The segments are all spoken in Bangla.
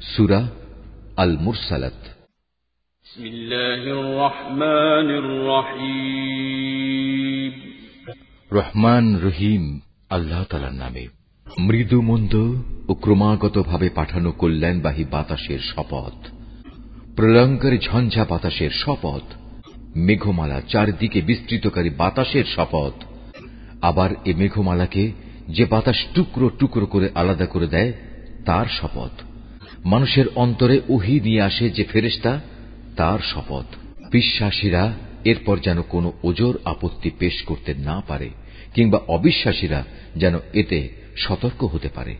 সুরা আল মুরসালাত রহমান রহিম। আল্লাহ তালার নামে। মৃদু মন্দ ও ক্রমাগতভাবে পাঠানো কল্যাণবাহী বাতাসের শপথ। প্রলয়ঙ্কারী ঝঞ্ঝা বাতাসের শপথ। মেঘমালা চারদিকে বিস্তৃতকারী বাতাসের শপথ। আবার এ মেঘমালাকে যে বাতাস টুকরো টুকরো করে আলাদা করে দেয় তার শপথ। মানুষের অন্তরে ওহি নিয়ে আসে যে ফেরেস্তা তার শপথ। বিশ্বাসীরা এরপর যেন কোনো ওজোর আপত্তি পেশ করতে না পারে, কিংবা অবিশ্বাসীরা যেন এতে সতর্ক হতে পারে।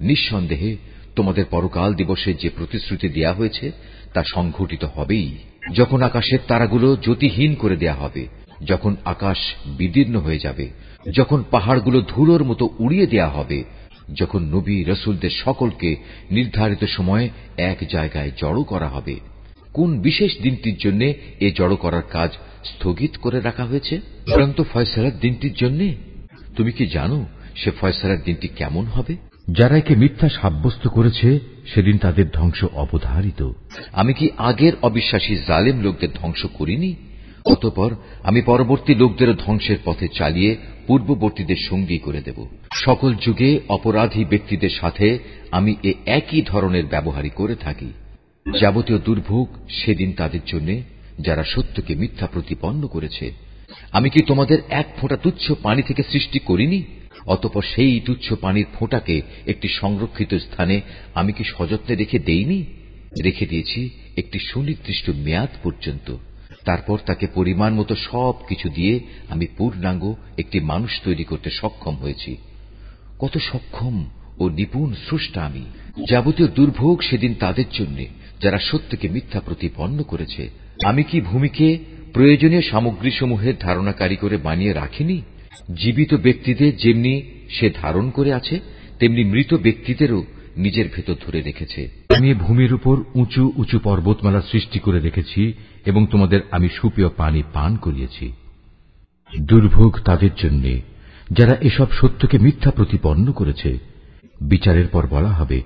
নিঃসন্দেহে, তোমাদের পরকাল দিবসে যে প্রতিশ্রুতি দেয়া হয়েছে, তা সংঘটিত হবেই। যখন আকাশের তারাগুলো জ্যোতিহীন করে দেয়া হবে, যখন আকাশ বিদীর্ণ হয়ে যাবে, যখন পাহাড়গুলো ধুলোর মতো উড়িয়ে দেয়া হবে যখন নবী রসুলদের সকলকে নির্ধারিত সময়ে এক জায়গায় জড়ো করা হবে কোন বিশেষ দিনটির জন্য এ জড়ো করার কাজ স্থগিত করে রাখা হয়েছে? চূড়ান্ত ফয়সালার দিনটির জন্য? তুমি কি জানো সে ফয়সালার দিনটি কেমন হবে? যারা একে মিথ্যা সাব্যস্ত করেছে সেদিন তাদের ধ্বংস অবধারিত। আমি কি আগের অবিশ্বাসী জালেম লোকদের ধ্বংস করিনি? অতপর আমি পরবর্তী লোকদেরও ধ্বংসের পথে চালিয়ে পূর্ববর্তীদের সঙ্গী করে দেব। সকল যুগে অপরাধী ব্যক্তিদের সাথে আমি এ একই ধরনের ব্যবহারই করে থাকি। যাবতীয় দুর্ভোগ সেদিন তাদের জন্য, যারা সত্যকে মিথ্যা প্রতিপন্ন করেছে। আমি কি তোমাদের এক ফোঁটা তুচ্ছ পানি থেকে সৃষ্টি করিনি? অতপর সেই তুচ্ছ পানির ফোঁটাকে একটি সংরক্ষিত স্থানে আমি কি সযত্নে রেখে দেইনি? রেখে দিয়েছি একটি সুনির্দিষ্ট মেয়াদ পর্যন্ত। তারপর তাকে পরিমাণ মতো সব কিছু দিয়ে আমি পূর্ণাঙ্গ একটি মানুষ তৈরি করতে সক্ষম হয়েছি। কত সক্ষম ও নিপুণ স্রষ্টা আমি। যাবতীয় দুর্ভোগ সেদিন তাদের জন্য, যারা সত্যকে মিথ্যা প্রতিপন্ন করেছে। আমি কি ভূমিকে প্রয়োজনীয় সামগ্রী সামগ্রীসমূহের ধারণাকারী করে বানিয়ে রাখিনি? জীবিত ব্যক্তিদের যেমনি সে ধারণ করে আছে, তেমনি মৃত ব্যক্তিদেরও নিজের ভেতর ধরে রেখেছে। আমি ভূমির উপর উঁচু উঁচু পর্বতমালা সৃষ্টি করে রেখেছি এবং তোমাদের আমি সুপেয় পানি পান করিয়েছি। দুর্ভোগ তাদের জন্য, যারা এসব সত্যকে মিথ্যা প্রতিপন্ন করেছে। বিচারের পর বলা হবে,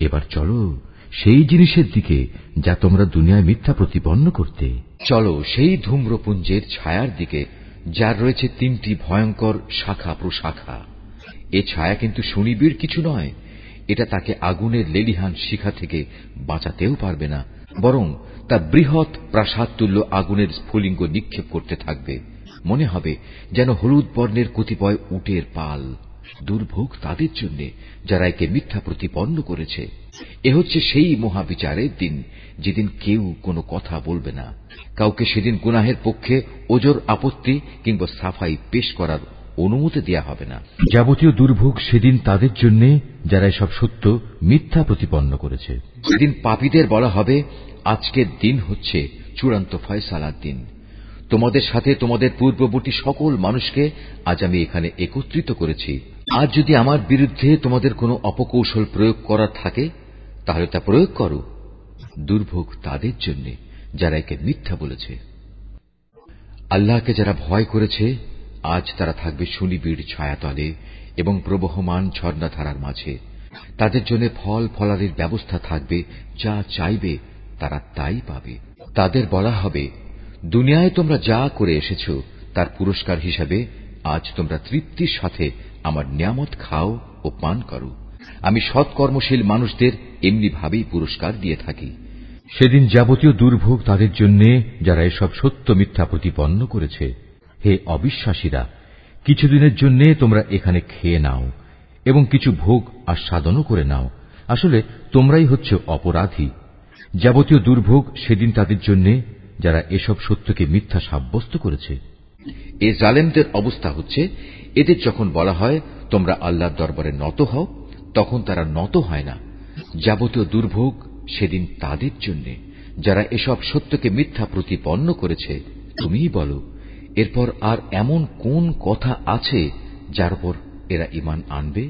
এবার চলো সেই জিনিসের দিকে যা তোমরা দুনিয়ায় মিথ্যা প্রতিপন্ন করতে। চলো সেই ধূম্রপুঞ্জের ছায়ার দিকে, যার রয়েছে তিনটি ভয়ঙ্কর শাখা প্রশাখা। এ ছায়া কিন্তু সুনিবিড় কিছু নয় এটা তাকে আগুনের লেলিহান শিখা থেকে বাঁচাতেও পারবে না, বরং তা বৃহৎ প্রাসাদ তুল্য আগুনের স্ফুলিঙ্গ নিক্ষেপ করতে থাকবে। মনে হবে যেন হলুদ বর্ণের কতিপয় উটের পাল দুর্ভোগ তাদের জন্য, যারা একে মিথ্যা প্রতিপন্ন করেছে। এ হচ্ছে সেই মহাবিচারের দিন, যেদিন কেউ কোনো কথা বলবে না। কাউকে সেদিন গুনাহের পক্ষে ওজোর আপত্তি কিংবা সাফাই পেশ করার অনুমতি দেয়া হবে না। যাবতীয় দুর্ভোগ সেদিন তাদের জন্য যারা এসব সত্য মিথ্যা প্রতিপন্ন করেছে। সেদিন পাপীদের বলা হবে আজকের দিন হচ্ছে চূড়ান্ত ফয়সালার দিন। তোমাদের সাথে তোমাদের পূর্ববর্তী সকল মানুষকে আজ আমি এখানে একত্রিত করেছি। আজ যদি আমার বিরুদ্ধে তোমাদের কোনো অপকৌশল প্রয়োগ করা থাকে তাহলে তা প্রয়োগ করো। দুর্ভোগ তাদের জন্য যারা একে মিথ্যা বলেছে। আল্লাহকে যারা ভয় করেছে আজ তারা থাকবে সুনিবিড় ছায়াতলে এবং প্রবহমান ঝর্ণাধারার মাঝে। তাদের জন্য ফল ফলারির ব্যবস্থা থাকবে, যা চাইবে তারা তাই পাবে। তাদের বলা হবে, দুনিয়ায় তোমরা যা করে এসেছ, তার পুরস্কার হিসাবে আজ তোমরা তৃপ্তির সাথে আমার নিয়ামত খাও ও পান করো। আমি সৎকর্মশীল মানুষদের এমনি ভাবেই পুরস্কার দিয়ে থাকি। সেদিন যাবতীয় দুর্ভোগ তাদের জন্য যারা এসব সত্য মিথ্যা প্রতিপন্ন করেছে হে অবিশ্বাসীরা, কিছুদিনের জন্য তোমরা এখানে খেয়ে নাও এবং কিছু ভোগ আস্বাদনও করে নাও। আসলে তোমরাই হচ্ছে অপরাধী। যাবতীয় দুর্ভোগ সেদিন তাদের জন্য, যারা এসব সত্যকে মিথ্যা সাব্যস্ত করেছে। এ জালেমদের অবস্থা হচ্ছে, এদের যখন বলা হয়, তোমরা আল্লাহর দরবারে নত হও, তখন তারা নত হয় না। যাবতীয় দুর্ভোগ সেদিন তাদের জন্য, যারা এসব সত্যকে মিথ্যা প্রতিপন্ন করেছে, তুমিই বলো এরপর আর এমন কোন কথা আছে যার উপর এরা ইমান আনবে?